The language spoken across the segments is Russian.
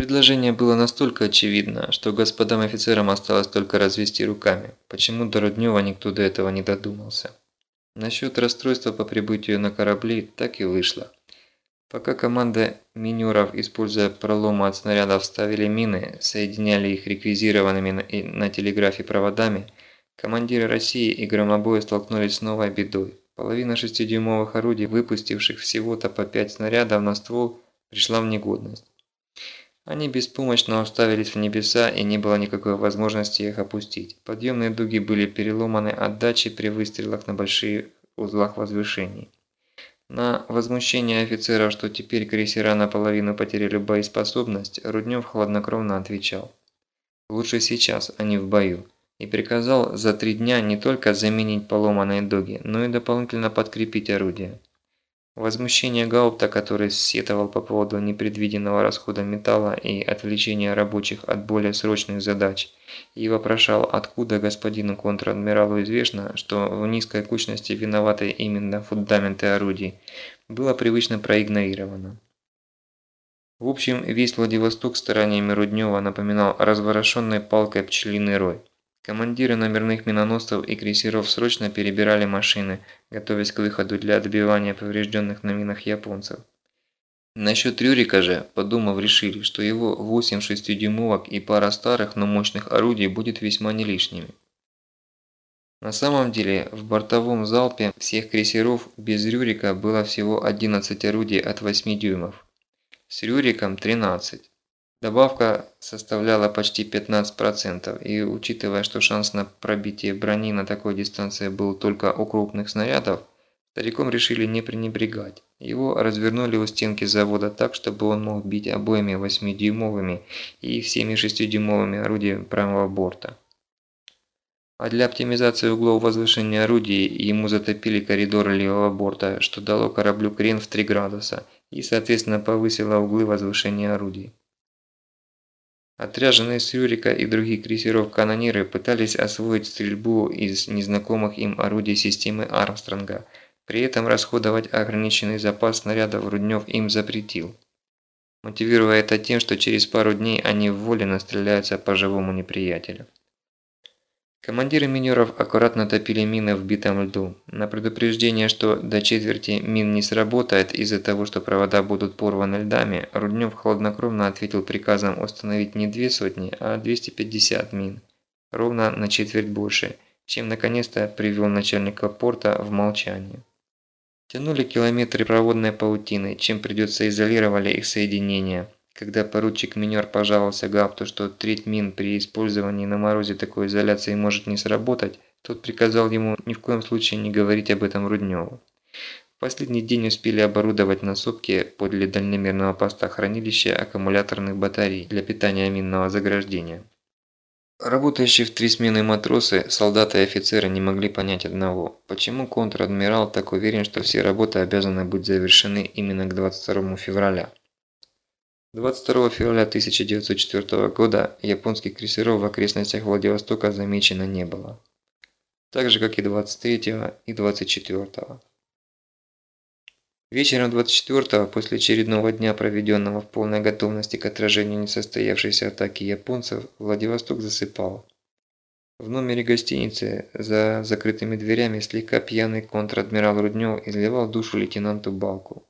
Предложение было настолько очевидно, что господам офицерам осталось только развести руками. Почему до Руднева никто до этого не додумался? Насчет расстройства по прибытию на корабли так и вышло. Пока команда минеров, используя проломы от снарядов, ставили мины, соединяли их реквизированными на, телеграфе проводами, командиры России и громобоя столкнулись с новой бедой. Половина шестидюймовых орудий, выпустивших всего-то по пять снарядов на ствол, пришла в негодность. Они беспомощно уставились в небеса и не было никакой возможности их опустить. Подъемные дуги были переломаны отдачей при выстрелах на больших узлах возвышений. На возмущение офицеров, что теперь крейсера наполовину потеряли боеспособность, Руднев хладнокровно отвечал. Лучше сейчас, а не в бою. И приказал за три дня не только заменить поломанные дуги, но и дополнительно подкрепить орудия. Возмущение Гаупта, который сетовал по поводу непредвиденного расхода металла и отвлечения рабочих от более срочных задач, и вопрошал, откуда господину контр-адмиралу известно, что в низкой кучности виноваты именно фундаменты орудий, было привычно проигнорировано. В общем, весь Владивосток стараниями Руднева напоминал разворошенной палкой пчелиный рой. Командиры номерных миноносцев и крейсеров срочно перебирали машины, готовясь к выходу для отбивания поврежденных на минах японцев. Насчет Рюрика же, подумав, решили, что его 8 шестидюймовок и пара старых, но мощных орудий будет весьма не лишними. На самом деле, в бортовом залпе всех крейсеров без Рюрика было всего 11 орудий от 8 дюймов. С Рюриком 13. Добавка составляла почти 15%, и учитывая, что шанс на пробитие брони на такой дистанции был только у крупных снарядов, стариком решили не пренебрегать. Его развернули у стенки завода так, чтобы он мог бить обоими 8-дюймовыми и всеми 6-дюймовыми орудиями правого борта. А для оптимизации углов возвышения орудий ему затопили коридор левого борта, что дало кораблю крен в 3 градуса и соответственно повысило углы возвышения орудий. Отряженные с Юрика и других крейсеров канониры пытались освоить стрельбу из незнакомых им орудий системы Армстронга, при этом расходовать ограниченный запас снарядов Руднев им запретил, мотивируя это тем, что через пару дней они в воле настреляются по живому неприятелю. Командиры минеров аккуратно топили мины в битом льду. На предупреждение, что до четверти мин не сработает из-за того, что провода будут порваны льдами, Руднев хладнокровно ответил приказом установить не две сотни, а 250 мин. Ровно на четверть больше, чем наконец-то привел начальника порта в молчание. Тянули километры проводной паутины, чем придется изолировали их соединения. Когда поручик Минер пожаловался Гапту, что треть мин при использовании на морозе такой изоляции может не сработать, тот приказал ему ни в коем случае не говорить об этом Рудневу. В последний день успели оборудовать на сопке подле дальномерного поста хранилища аккумуляторных батарей для питания минного заграждения. Работающие в три смены матросы, солдаты и офицеры не могли понять одного. Почему контр-адмирал так уверен, что все работы обязаны быть завершены именно к 22 февраля? 22 февраля 1904 года японских крейсеров в окрестностях Владивостока замечено не было. Так же, как и 23 и 24. Вечером 24 после очередного дня, проведенного в полной готовности к отражению несостоявшейся атаки японцев, Владивосток засыпал. В номере гостиницы за закрытыми дверями слегка пьяный контр-адмирал Руднев изливал душу лейтенанту Балку.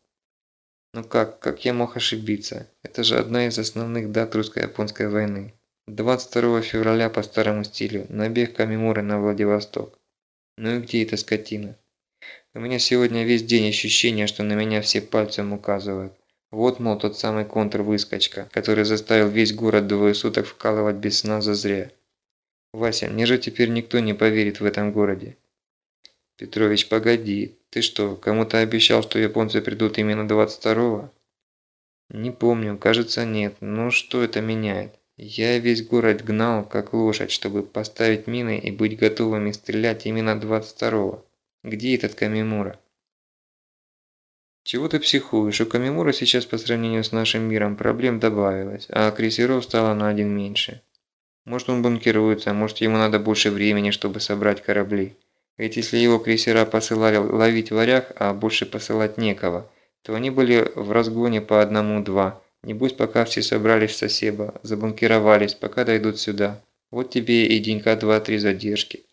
Ну как, как я мог ошибиться? Это же одна из основных дат русско-японской войны. 22 февраля по старому стилю, набег Камимуры на Владивосток. Ну и где эта скотина? У меня сегодня весь день ощущение, что на меня все пальцем указывают. Вот, мол, тот самый контр-выскочка, который заставил весь город двое суток вкалывать без сна зазря. Вася, мне же теперь никто не поверит в этом городе. Петрович, погоди, ты что, кому-то обещал, что японцы придут именно 22-го? Не помню, кажется нет, но что это меняет? Я весь город гнал, как лошадь, чтобы поставить мины и быть готовыми стрелять именно 22-го. Где этот Камимура? Чего ты психуешь? У Камимура сейчас по сравнению с нашим миром проблем добавилось, а крейсеров стало на один меньше. Может он бункируется, может ему надо больше времени, чтобы собрать корабли. Ведь если его крейсера посылали ловить варяг, а больше посылать некого, то они были в разгоне по одному-два, Небось, пока все собрались в Сосеба, забункировались, пока дойдут сюда. Вот тебе и денька два-три задержки.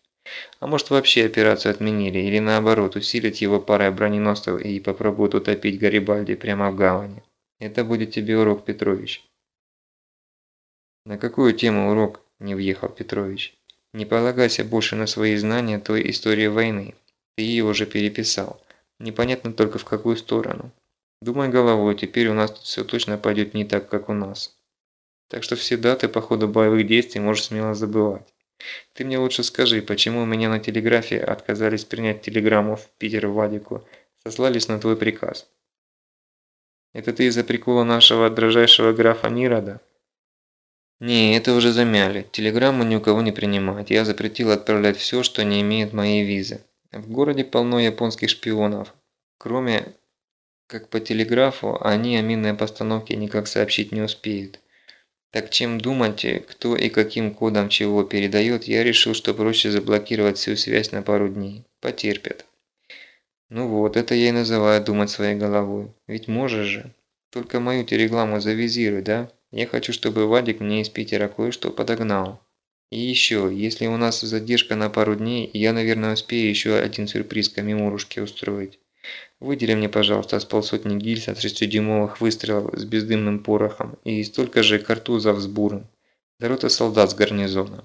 А может вообще операцию отменили, или наоборот, усилить его парой броненосцев и попробуют утопить Гарибальди прямо в гавани. Это будет тебе урок, Петрович. На какую тему урок? Не въехал Петрович. Не полагайся больше на свои знания той истории войны. Ты ее уже переписал. Непонятно только в какую сторону. Думай головой, теперь у нас тут все точно пойдет не так, как у нас. Так что все даты по ходу боевых действий можешь смело забывать. Ты мне лучше скажи, почему у меня на телеграфе отказались принять телеграмму в Питер Вадику, сослались на твой приказ. Это ты из-за прикола нашего дрожайшего графа Нирада? Не, это уже замяли. Телеграмму ни у кого не принимать. Я запретил отправлять все, что не имеет моей визы. В городе полно японских шпионов. Кроме как по телеграфу, они о минной постановке никак сообщить не успеют. Так чем думать, кто и каким кодом чего передает, я решил, что проще заблокировать всю связь на пару дней. Потерпят. Ну вот, это я и называю думать своей головой. Ведь можешь же. Только мою телеграмму завизируй, да? Я хочу, чтобы Вадик мне из Питера кое-что подогнал. И еще, если у нас задержка на пару дней, я, наверное, успею еще один сюрприз Камимурушке устроить. Выдели мне, пожалуйста, с полсотни гильз от 6-дюймовых выстрелов с бездымным порохом и столько же картузов с буром. До роты солдат с гарнизона.